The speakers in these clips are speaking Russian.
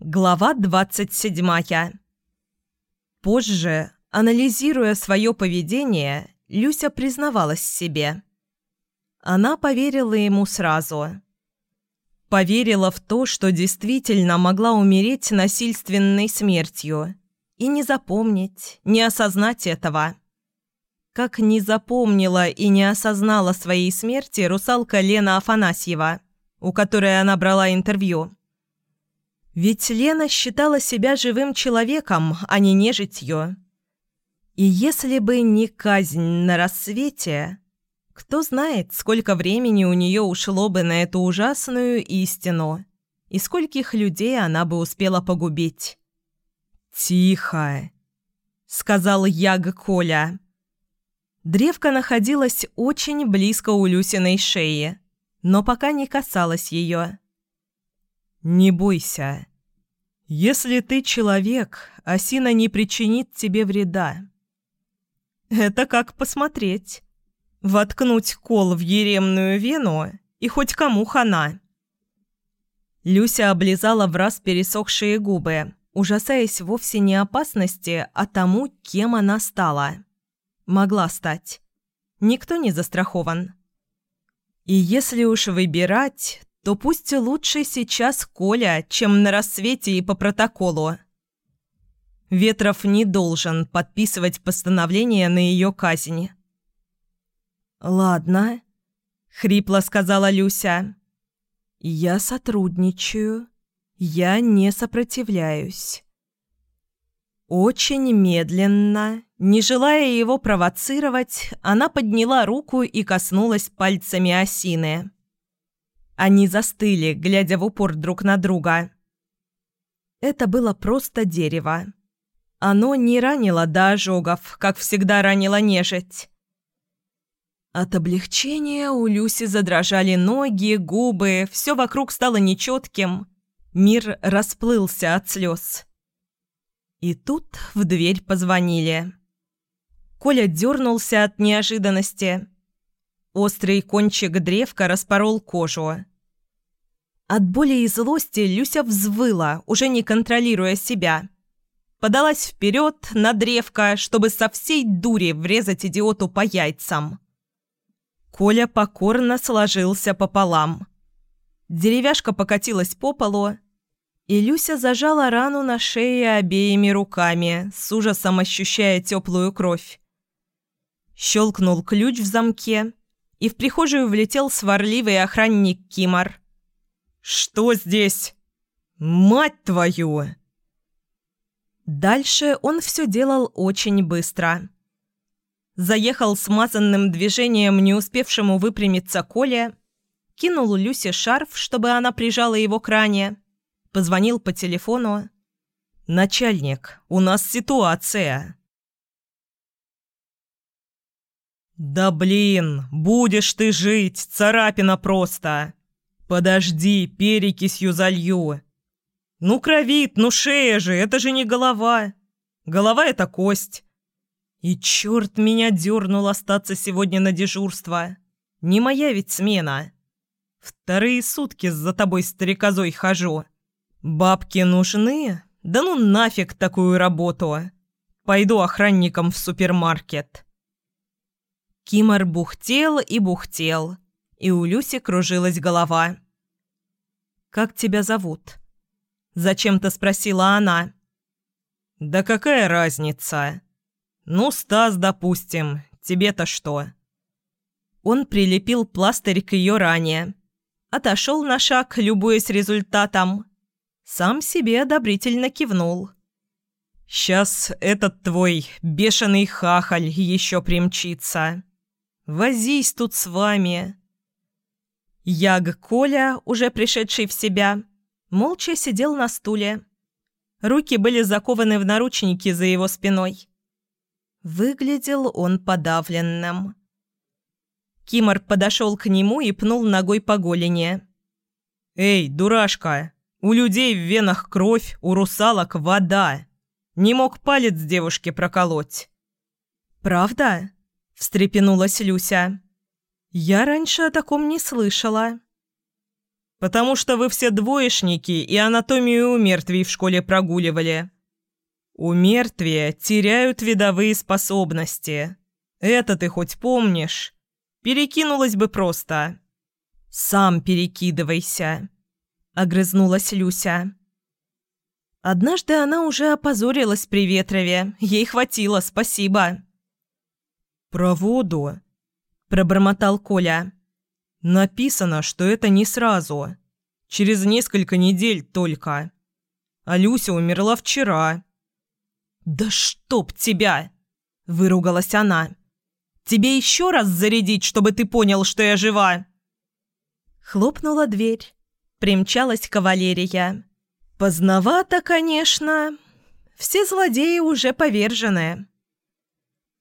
Глава двадцать седьмая. Позже, анализируя свое поведение, Люся признавалась себе. Она поверила ему сразу. Поверила в то, что действительно могла умереть насильственной смертью, и не запомнить, не осознать этого. Как не запомнила и не осознала своей смерти русалка Лена Афанасьева, у которой она брала интервью. Ведь Лена считала себя живым человеком, а не нежитью. И если бы не казнь на рассвете, кто знает, сколько времени у нее ушло бы на эту ужасную истину, и скольких людей она бы успела погубить. «Тихо!» — сказал Яг Коля. Древко находилась очень близко у Люсиной шеи, но пока не касалась ее. «Не бойся. Если ты человек, осина не причинит тебе вреда». «Это как посмотреть. Воткнуть кол в еремную вену и хоть кому хана». Люся облизала в раз пересохшие губы, ужасаясь вовсе не опасности, а тому, кем она стала. Могла стать. Никто не застрахован. И если уж выбирать, то пусть лучше сейчас Коля, чем на рассвете и по протоколу. Ветров не должен подписывать постановление на ее казнь. «Ладно», — хрипло сказала Люся. «Я сотрудничаю. Я не сопротивляюсь». Очень медленно, не желая его провоцировать, она подняла руку и коснулась пальцами осины. Они застыли, глядя в упор друг на друга. Это было просто дерево. Оно не ранило до ожогов, как всегда ранило нежить. От облегчения у Люси задрожали ноги, губы, все вокруг стало нечетким. Мир расплылся от слез. И тут в дверь позвонили. Коля дернулся от неожиданности. Острый кончик древка распорол кожу. От боли и злости Люся взвыла, уже не контролируя себя. Подалась вперед на древко, чтобы со всей дури врезать идиоту по яйцам. Коля покорно сложился пополам. Деревяшка покатилась по полу, и Люся зажала рану на шее обеими руками, с ужасом ощущая теплую кровь. Щелкнул ключ в замке, и в прихожую влетел сварливый охранник Кимар. «Что здесь? Мать твою!» Дальше он все делал очень быстро. Заехал смазанным движением не успевшему выпрямиться Коле, кинул Люсе шарф, чтобы она прижала его к ране, позвонил по телефону. «Начальник, у нас ситуация». «Да блин, будешь ты жить, царапина просто!» «Подожди, перекисью залью!» «Ну, кровит, ну шея же, это же не голова! Голова — это кость!» «И черт меня дернул остаться сегодня на дежурство! Не моя ведь смена! Вторые сутки за тобой стрекозой хожу! Бабки нужны? Да ну нафиг такую работу! Пойду охранником в супермаркет!» Кимор бухтел и бухтел — и у Люси кружилась голова. «Как тебя зовут?» – зачем-то спросила она. «Да какая разница? Ну, Стас, допустим, тебе-то что?» Он прилепил пластырь к ее ране. Отошел на шаг, любуясь результатом. Сам себе одобрительно кивнул. «Сейчас этот твой бешеный хахаль еще примчится. Возись тут с вами. Яг Коля, уже пришедший в себя, молча сидел на стуле. Руки были закованы в наручники за его спиной. Выглядел он подавленным. Кимор подошел к нему и пнул ногой по голени. «Эй, дурашка! У людей в венах кровь, у русалок вода. Не мог палец девушке проколоть». «Правда?» – встрепенулась Люся. «Я раньше о таком не слышала». Потому что вы все двоечники и анатомию у мертвей в школе прогуливали. У мертвия теряют видовые способности. Это ты хоть помнишь? Перекинулась бы просто. Сам перекидывайся, огрызнулась Люся. Однажды она уже опозорилась при Ветрове. Ей хватило, спасибо. «Про воду», – пробормотал Коля. «Написано, что это не сразу. Через несколько недель только. А Люся умерла вчера». «Да чтоб тебя!» – выругалась она. «Тебе еще раз зарядить, чтобы ты понял, что я жива?» Хлопнула дверь. Примчалась кавалерия. Поздновато, конечно. Все злодеи уже повержены.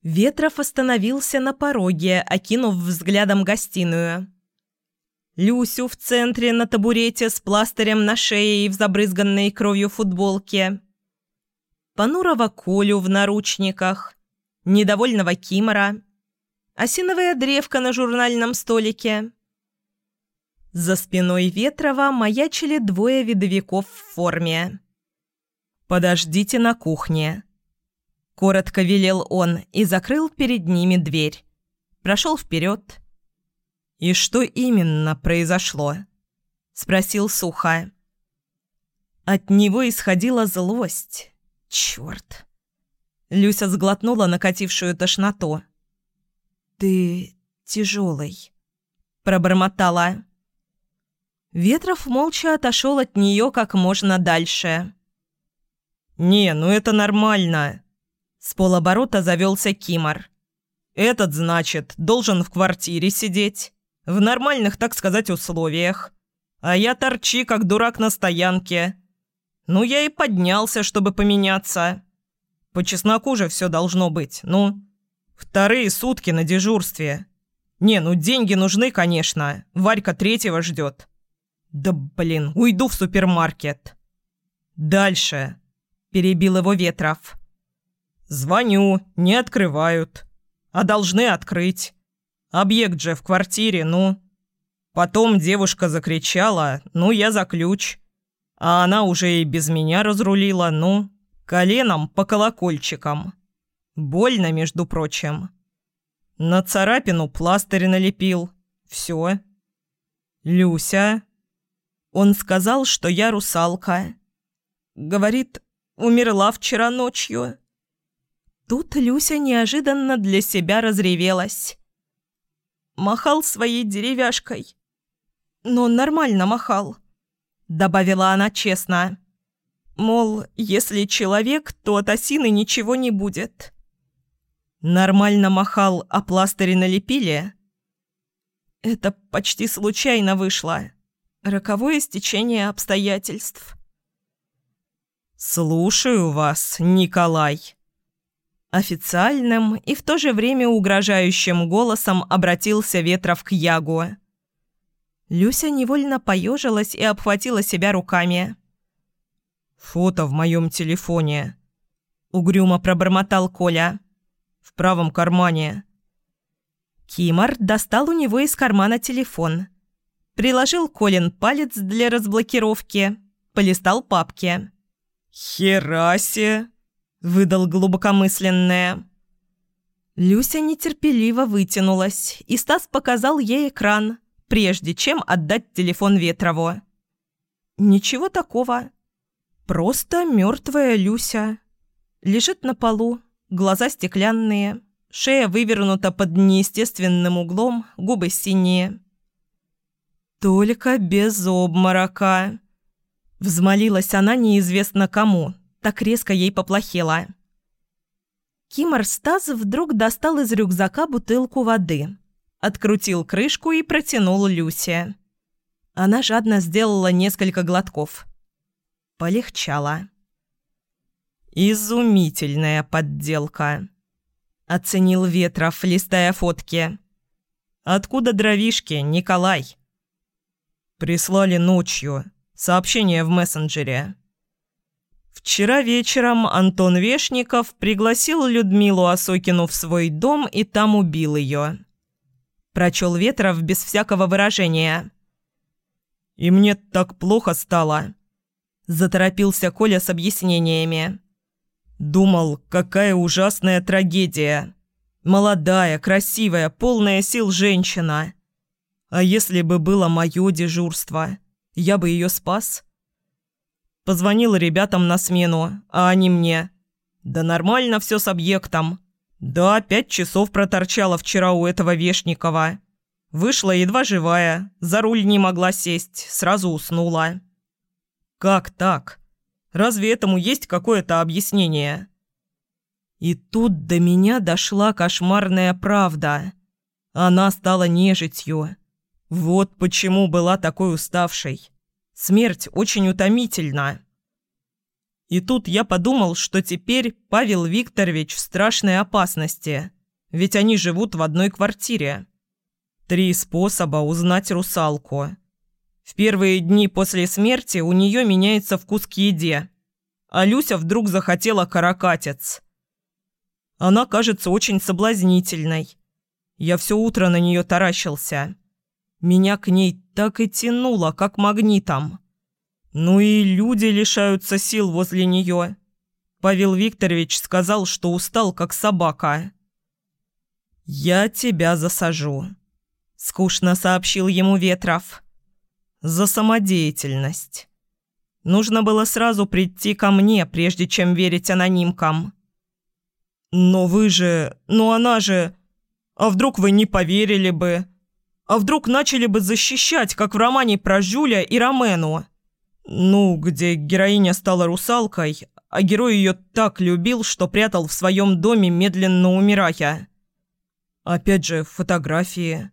Ветров остановился на пороге, окинув взглядом гостиную. Люсю в центре на табурете с пластырем на шее и в забрызганной кровью футболке. Понурого Колю в наручниках. Недовольного Кимора. Осиновая древка на журнальном столике. За спиной Ветрова маячили двое видовиков в форме. «Подождите на кухне», – коротко велел он и закрыл перед ними дверь. Прошел вперед. «И что именно произошло?» – спросил сухо. От него исходила злость. Черт. Люся сглотнула накатившую тошноту. «Ты тяжелый», – пробормотала. Ветров молча отошел от нее как можно дальше. «Не, ну это нормально!» С полоборота завелся Кимор. «Этот, значит, должен в квартире сидеть. В нормальных, так сказать, условиях. А я торчи, как дурак на стоянке. Ну, я и поднялся, чтобы поменяться. По чесноку же все должно быть, ну. Вторые сутки на дежурстве. Не, ну деньги нужны, конечно. Варька третьего ждет. «Да блин, уйду в супермаркет». «Дальше», – перебил его Ветров. «Звоню, не открывают. А должны открыть. Объект же в квартире, ну». Потом девушка закричала, ну, я за ключ. А она уже и без меня разрулила, ну, коленом по колокольчикам. Больно, между прочим. На царапину пластырь налепил. Все. «Люся?» Он сказал, что я русалка. Говорит, умерла вчера ночью. Тут Люся неожиданно для себя разревелась. Махал своей деревяшкой. Но нормально махал, добавила она честно. Мол, если человек, то от осины ничего не будет. Нормально махал, а пластыри налепили? Это почти случайно вышло. Роковое стечение обстоятельств. «Слушаю вас, Николай». Официальным и в то же время угрожающим голосом обратился Ветров к Ягу. Люся невольно поежилась и обхватила себя руками. «Фото в моем телефоне», — угрюмо пробормотал Коля. «В правом кармане». Кимар достал у него из кармана телефон — Приложил Колин палец для разблокировки, полистал папки. «Херасе!» – выдал глубокомысленное. Люся нетерпеливо вытянулась, и Стас показал ей экран, прежде чем отдать телефон Ветрову. «Ничего такого. Просто мертвая Люся. Лежит на полу, глаза стеклянные, шея вывернута под неестественным углом, губы синие». «Только без обморока!» Взмолилась она неизвестно кому, так резко ей поплохело. Кимор Стас вдруг достал из рюкзака бутылку воды, открутил крышку и протянул Люсе. Она жадно сделала несколько глотков. Полегчало. «Изумительная подделка», — оценил Ветров, листая фотки. «Откуда дровишки, Николай?» Прислали ночью. Сообщение в мессенджере. Вчера вечером Антон Вешников пригласил Людмилу Осокину в свой дом и там убил ее. Прочел Ветров без всякого выражения. И мне так плохо стало. Заторопился Коля с объяснениями. Думал, какая ужасная трагедия. Молодая, красивая, полная сил женщина. А если бы было мое дежурство, я бы ее спас? Позвонил ребятам на смену, а они мне. Да нормально все с объектом. Да, пять часов проторчала вчера у этого Вешникова. Вышла едва живая, за руль не могла сесть, сразу уснула. Как так? Разве этому есть какое-то объяснение? И тут до меня дошла кошмарная правда. Она стала нежитью. Вот почему была такой уставшей. Смерть очень утомительна. И тут я подумал, что теперь Павел Викторович в страшной опасности, ведь они живут в одной квартире. Три способа узнать русалку. В первые дни после смерти у нее меняется вкус к еде, а Люся вдруг захотела каракатец. Она кажется очень соблазнительной. Я все утро на нее таращился. Меня к ней так и тянуло, как магнитом. Ну и люди лишаются сил возле нее. Павел Викторович сказал, что устал, как собака. «Я тебя засажу», — скучно сообщил ему Ветров. «За самодеятельность. Нужно было сразу прийти ко мне, прежде чем верить анонимкам». «Но вы же... Ну она же... А вдруг вы не поверили бы?» А вдруг начали бы защищать, как в романе про Жюля и Ромену? Ну, где героиня стала русалкой, а герой ее так любил, что прятал в своем доме, медленно умирая. Опять же, фотографии.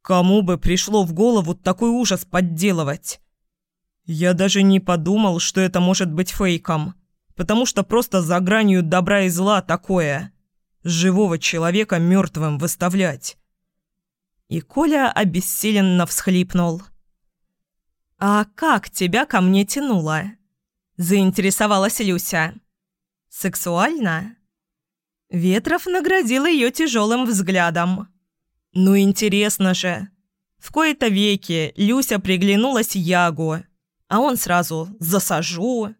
Кому бы пришло в голову такой ужас подделывать? Я даже не подумал, что это может быть фейком, потому что просто за гранью добра и зла такое. Живого человека мертвым выставлять. И Коля обессиленно всхлипнул. «А как тебя ко мне тянуло?» – заинтересовалась Люся. «Сексуально?» Ветров наградил ее тяжелым взглядом. «Ну интересно же!» В кои-то веки Люся приглянулась Ягу, а он сразу «засажу».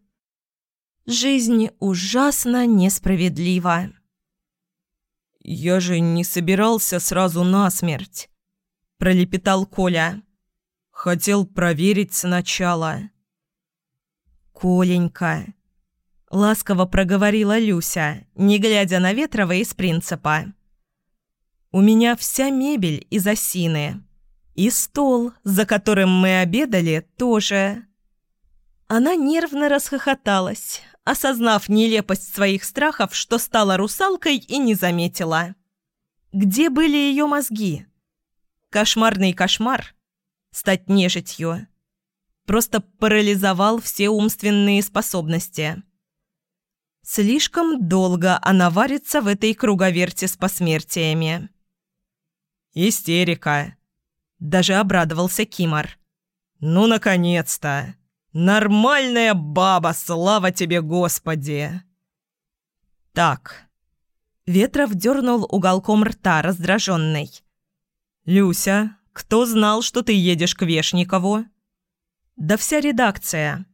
Жизнь ужасно несправедлива. «Я же не собирался сразу насмерть. – пролепетал Коля. «Хотел проверить сначала». «Коленька», – ласково проговорила Люся, не глядя на Ветрова из принципа. «У меня вся мебель из осины. И стол, за которым мы обедали, тоже». Она нервно расхохоталась, осознав нелепость своих страхов, что стала русалкой и не заметила. Где были ее мозги? Кошмарный кошмар – стать нежитью – просто парализовал все умственные способности. Слишком долго она варится в этой круговерте с посмертиями. «Истерика!» – даже обрадовался Кимар. «Ну, наконец-то! Нормальная баба, слава тебе, Господи!» «Так». Ветров дернул уголком рта, раздраженный. «Люся, кто знал, что ты едешь к Вешникову?» «Да вся редакция.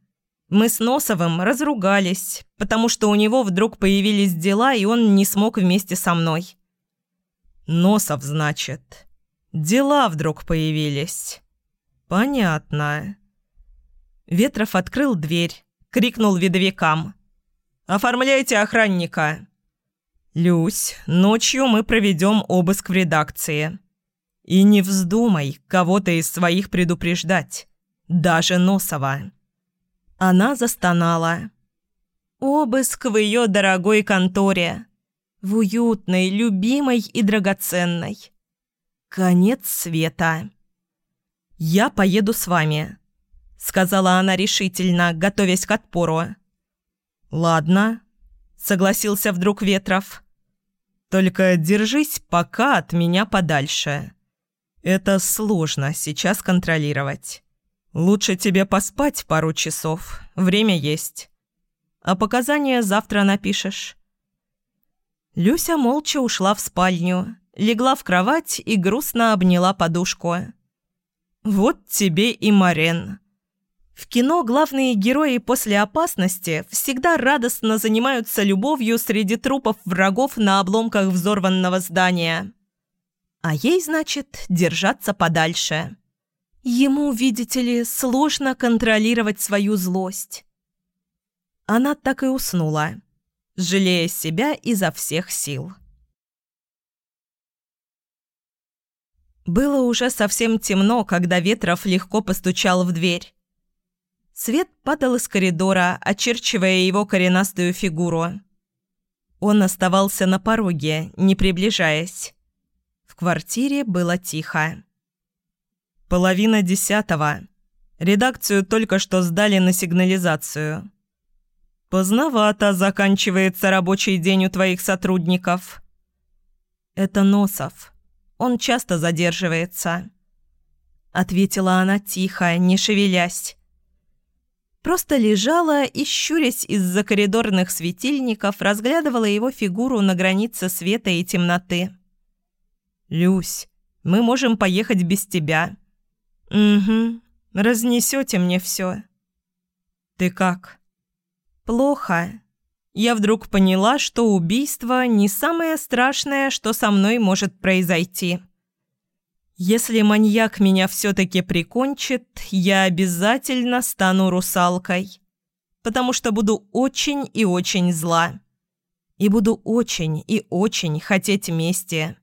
Мы с Носовым разругались, потому что у него вдруг появились дела, и он не смог вместе со мной». «Носов, значит. Дела вдруг появились. Понятно». Ветров открыл дверь, крикнул видовикам. «Оформляйте охранника!» «Люсь, ночью мы проведем обыск в редакции. И не вздумай кого-то из своих предупреждать, даже Носова. Она застонала. Обыск в ее дорогой конторе. В уютной, любимой и драгоценной. Конец света. «Я поеду с вами», — сказала она решительно, готовясь к отпору. «Ладно», — согласился вдруг Ветров. «Только держись пока от меня подальше». Это сложно сейчас контролировать. Лучше тебе поспать пару часов, время есть. А показания завтра напишешь». Люся молча ушла в спальню, легла в кровать и грустно обняла подушку. Вот тебе и Марен. В кино главные герои после опасности всегда радостно занимаются любовью среди трупов врагов на обломках взорванного здания. А ей, значит, держаться подальше. Ему, видите ли, сложно контролировать свою злость. Она так и уснула, жалея себя изо всех сил. Было уже совсем темно, когда Ветров легко постучал в дверь. Свет падал из коридора, очерчивая его коренастую фигуру. Он оставался на пороге, не приближаясь. Квартире было тихо. Половина десятого. Редакцию только что сдали на сигнализацию. Поздновато заканчивается рабочий день у твоих сотрудников. Это Носов. Он часто задерживается. Ответила она тихо, не шевелясь. Просто лежала и, щурясь из-за коридорных светильников, разглядывала его фигуру на границе света и темноты. «Люсь, мы можем поехать без тебя». «Угу, разнесете мне все». «Ты как?» «Плохо. Я вдруг поняла, что убийство не самое страшное, что со мной может произойти». Если маньяк меня все-таки прикончит, я обязательно стану русалкой. Потому что буду очень и очень зла. И буду очень и очень хотеть мести.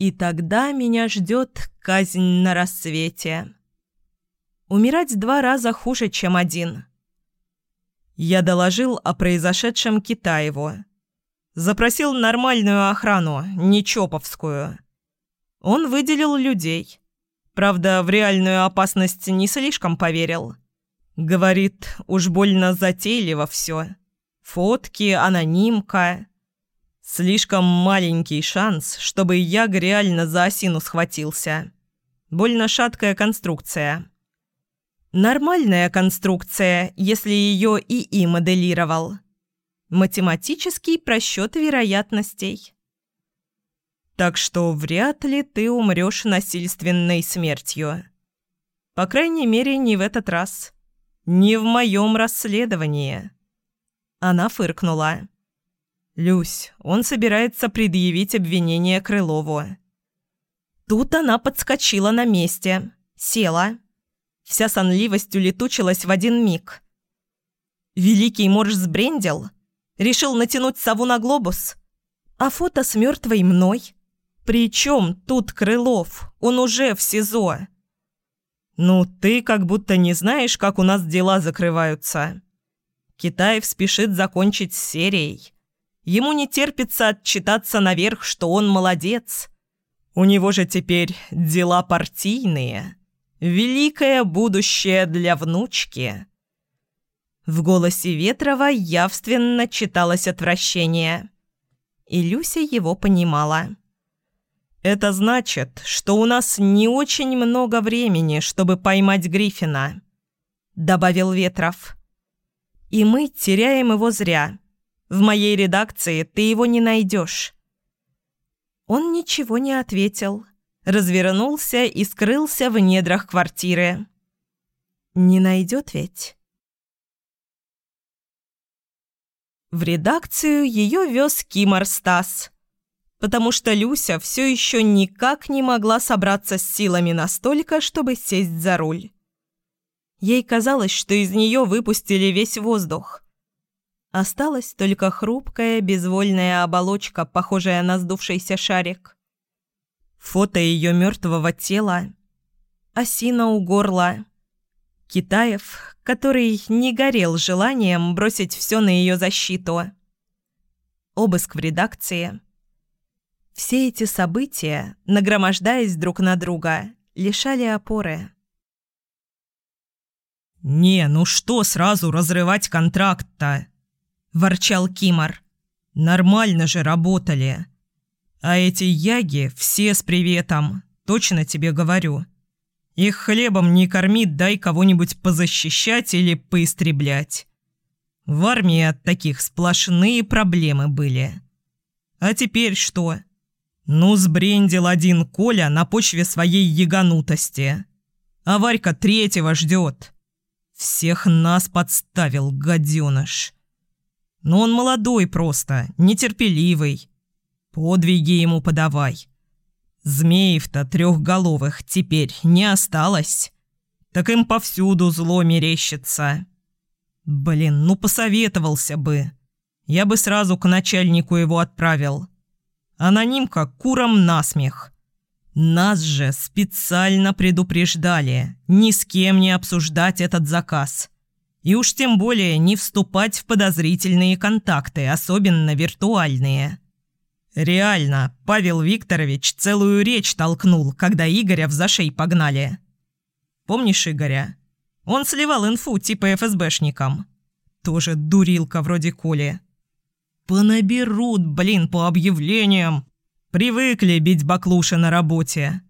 И тогда меня ждет казнь на рассвете. Умирать два раза хуже, чем один. Я доложил о произошедшем Китаеву. Запросил нормальную охрану, не чоповскую. Он выделил людей. Правда, в реальную опасность не слишком поверил. Говорит, уж больно затейливо все. Фотки, анонимка. Слишком маленький шанс, чтобы я реально за осину схватился. Больно шаткая конструкция. Нормальная конструкция, если ее ИИ моделировал. Математический просчет вероятностей. Так что вряд ли ты умрешь насильственной смертью. По крайней мере, не в этот раз. Не в моем расследовании. Она фыркнула. «Люсь, он собирается предъявить обвинение Крылову». Тут она подскочила на месте, села. Вся сонливость улетучилась в один миг. Великий Морж сбрендил? Решил натянуть сову на глобус? А фото с мертвой мной? «При чем тут Крылов? Он уже в СИЗО». «Ну, ты как будто не знаешь, как у нас дела закрываются. Китаев спешит закончить с серией. Ему не терпится отчитаться наверх, что он молодец. У него же теперь дела партийные. Великое будущее для внучки». В голосе Ветрова явственно читалось отвращение. И Люся его понимала. Это значит, что у нас не очень много времени, чтобы поймать Гриффина», — добавил Ветров. «И мы теряем его зря. В моей редакции ты его не найдешь». Он ничего не ответил, развернулся и скрылся в недрах квартиры. «Не найдет ведь?» В редакцию ее вез Кимар Стас потому что Люся все еще никак не могла собраться с силами настолько, чтобы сесть за руль. Ей казалось, что из нее выпустили весь воздух. Осталась только хрупкая, безвольная оболочка, похожая на сдувшийся шарик. Фото ее мертвого тела, осина у горла, Китаев, который не горел желанием бросить все на ее защиту. Обыск в редакции – все эти события, нагромождаясь друг на друга, лишали опоры. «Не, ну что сразу разрывать контракт-то?» – ворчал Кимар. «Нормально же работали. А эти яги все с приветом, точно тебе говорю. Их хлебом не корми, дай кого-нибудь позащищать или поистреблять. В армии от таких сплошные проблемы были. А теперь что?» Ну, сбрендил один Коля на почве своей яганутости. А Варька третьего ждет. Всех нас подставил, гаденыш. Но он молодой просто, нетерпеливый. Подвиги ему подавай. Змеев-то трехголовых теперь не осталось. Так им повсюду зло мерещится. Блин, ну посоветовался бы. Я бы сразу к начальнику его отправил. Анонимка куром насмех. Нас же специально предупреждали ни с кем не обсуждать этот заказ. И уж тем более не вступать в подозрительные контакты, особенно виртуальные. Реально, Павел Викторович целую речь толкнул, когда Игоря в зашей погнали. Помнишь Игоря? Он сливал инфу типа ФСБшникам. Тоже дурилка вроде Коли. Понаберут, блин, по объявлениям. Привыкли бить баклуши на работе.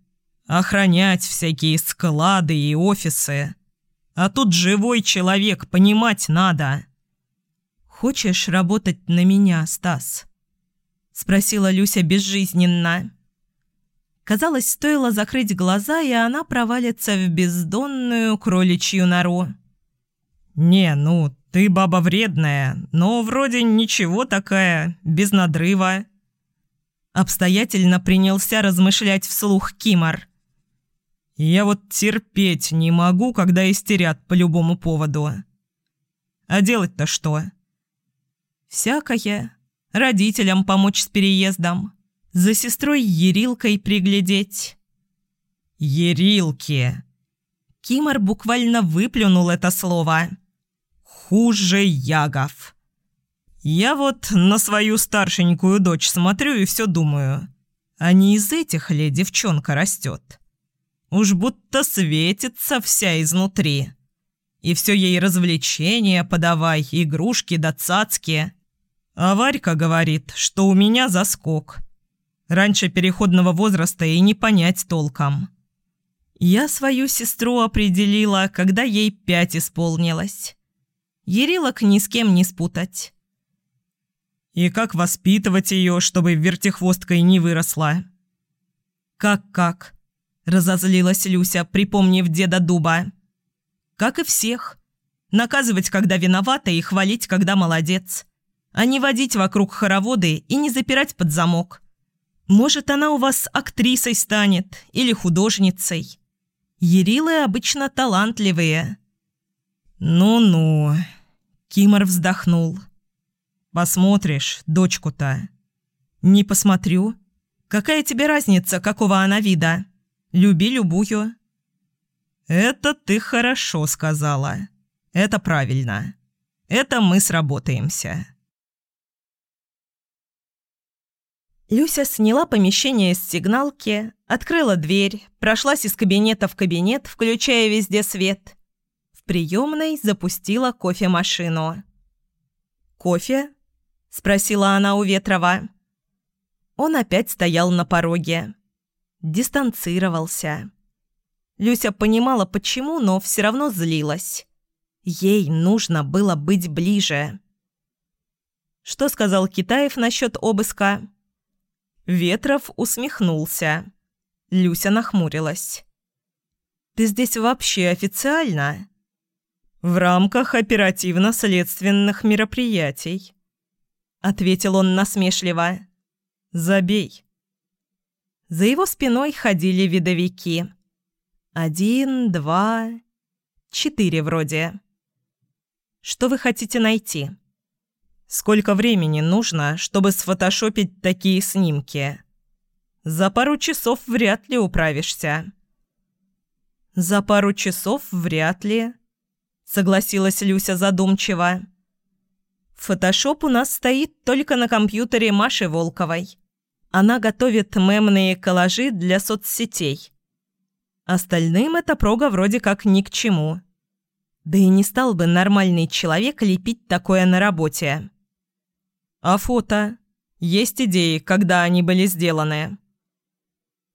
Охранять всякие склады и офисы. А тут живой человек, понимать надо. «Хочешь работать на меня, Стас?» Спросила Люся безжизненно. Казалось, стоило закрыть глаза, и она провалится в бездонную кроличью нору. «Не, ну, ты баба вредная, но вроде ничего такая, без надрыва». Обстоятельно принялся размышлять вслух Кимар. «Я вот терпеть не могу, когда истерят по любому поводу. А делать-то что?» «Всякое. Родителям помочь с переездом. За сестрой Ерилкой приглядеть». «Ерилки!» Кимар буквально выплюнул это слово. «Хуже ягов!» Я вот на свою старшенькую дочь смотрю и все думаю. А не из этих ли девчонка растет? Уж будто светится вся изнутри. И все ей развлечения подавай, игрушки да цацки. А Варька говорит, что у меня заскок. Раньше переходного возраста и не понять толком. Я свою сестру определила, когда ей пять исполнилось. Ерилок ни с кем не спутать. И как воспитывать ее, чтобы вертихвосткой не выросла?» «Как-как?» – разозлилась Люся, припомнив деда Дуба. «Как и всех. Наказывать, когда виновата, и хвалить, когда молодец. А не водить вокруг хороводы и не запирать под замок. Может, она у вас актрисой станет или художницей. Ерилы обычно талантливые». «Ну-ну», – Кимор вздохнул. Посмотришь, дочку-то. Не посмотрю. Какая тебе разница, какого она вида? Люби любую. Это ты хорошо сказала. Это правильно. Это мы сработаемся. Люся сняла помещение из сигналки, открыла дверь, прошлась из кабинета в кабинет, включая везде свет. В приемной запустила кофемашину. «Кофе?» – спросила она у Ветрова. Он опять стоял на пороге. Дистанцировался. Люся понимала, почему, но все равно злилась. Ей нужно было быть ближе. Что сказал Китаев насчет обыска? Ветров усмехнулся. Люся нахмурилась. «Ты здесь вообще официально?» «В рамках оперативно-следственных мероприятий», – ответил он насмешливо. «Забей». За его спиной ходили видовики. Один, два, четыре вроде. «Что вы хотите найти?» «Сколько времени нужно, чтобы сфотошопить такие снимки?» «За пару часов вряд ли управишься». «За пару часов вряд ли», — согласилась Люся задумчиво. Фотошоп у нас стоит только на компьютере Маши Волковой. Она готовит мемные коллажи для соцсетей. Остальным эта прога вроде как ни к чему. Да и не стал бы нормальный человек лепить такое на работе. А фото? Есть идеи, когда они были сделаны?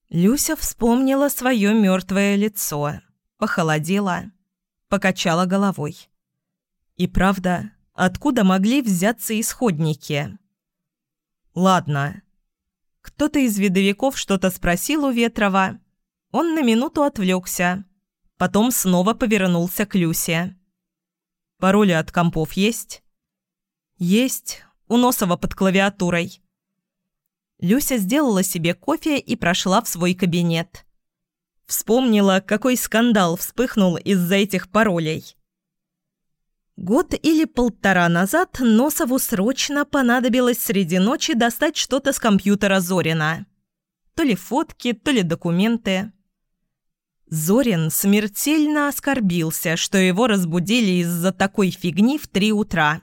Люся вспомнила свое мертвое лицо, похолодела, покачала головой. И правда, Откуда могли взяться исходники? Ладно. Кто-то из видовиков что-то спросил у Ветрова. Он на минуту отвлекся. Потом снова повернулся к Люсе. «Пароли от компов есть?» «Есть. У Носова под клавиатурой». Люся сделала себе кофе и прошла в свой кабинет. Вспомнила, какой скандал вспыхнул из-за этих паролей. Год или полтора назад Носову срочно понадобилось среди ночи достать что-то с компьютера Зорина. То ли фотки, то ли документы. Зорин смертельно оскорбился, что его разбудили из-за такой фигни в три утра.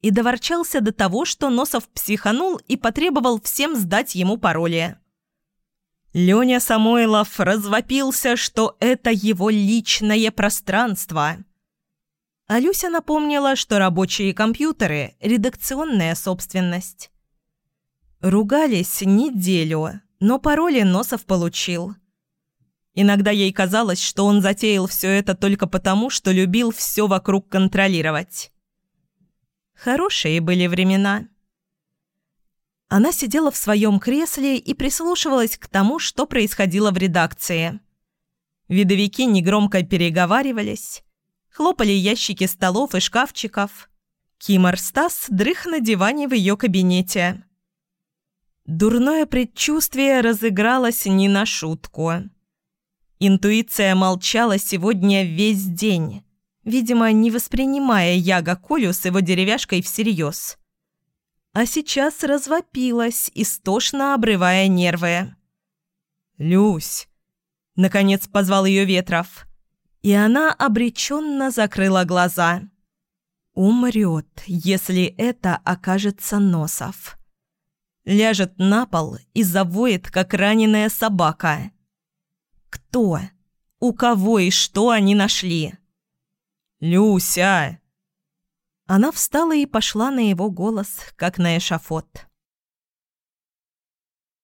И доворчался до того, что Носов психанул и потребовал всем сдать ему пароли. Леня Самойлов развопился, что это его личное пространство. А Люся напомнила, что рабочие компьютеры – редакционная собственность. Ругались неделю, но пароли Носов получил – Иногда ей казалось, что он затеял все это только потому, что любил все вокруг контролировать. Хорошие были времена. Она сидела в своем кресле и прислушивалась к тому, что происходило в редакции. Видовики негромко переговаривались, хлопали ящики столов и шкафчиков. Кимар Стас дрых на диване в ее кабинете. Дурное предчувствие разыгралось не на шутку. Интуиция молчала сегодня весь день, видимо, не воспринимая Яга Колю с его деревяшкой всерьез. А сейчас развопилась, истошно обрывая нервы. «Люсь!» — наконец позвал ее Ветров. И она обреченно закрыла глаза. Умрет, если это окажется Носов. Ляжет на пол и завоет, как раненая собака. Кто? У кого и что они нашли? «Люся!» Она встала и пошла на его голос, как на эшафот.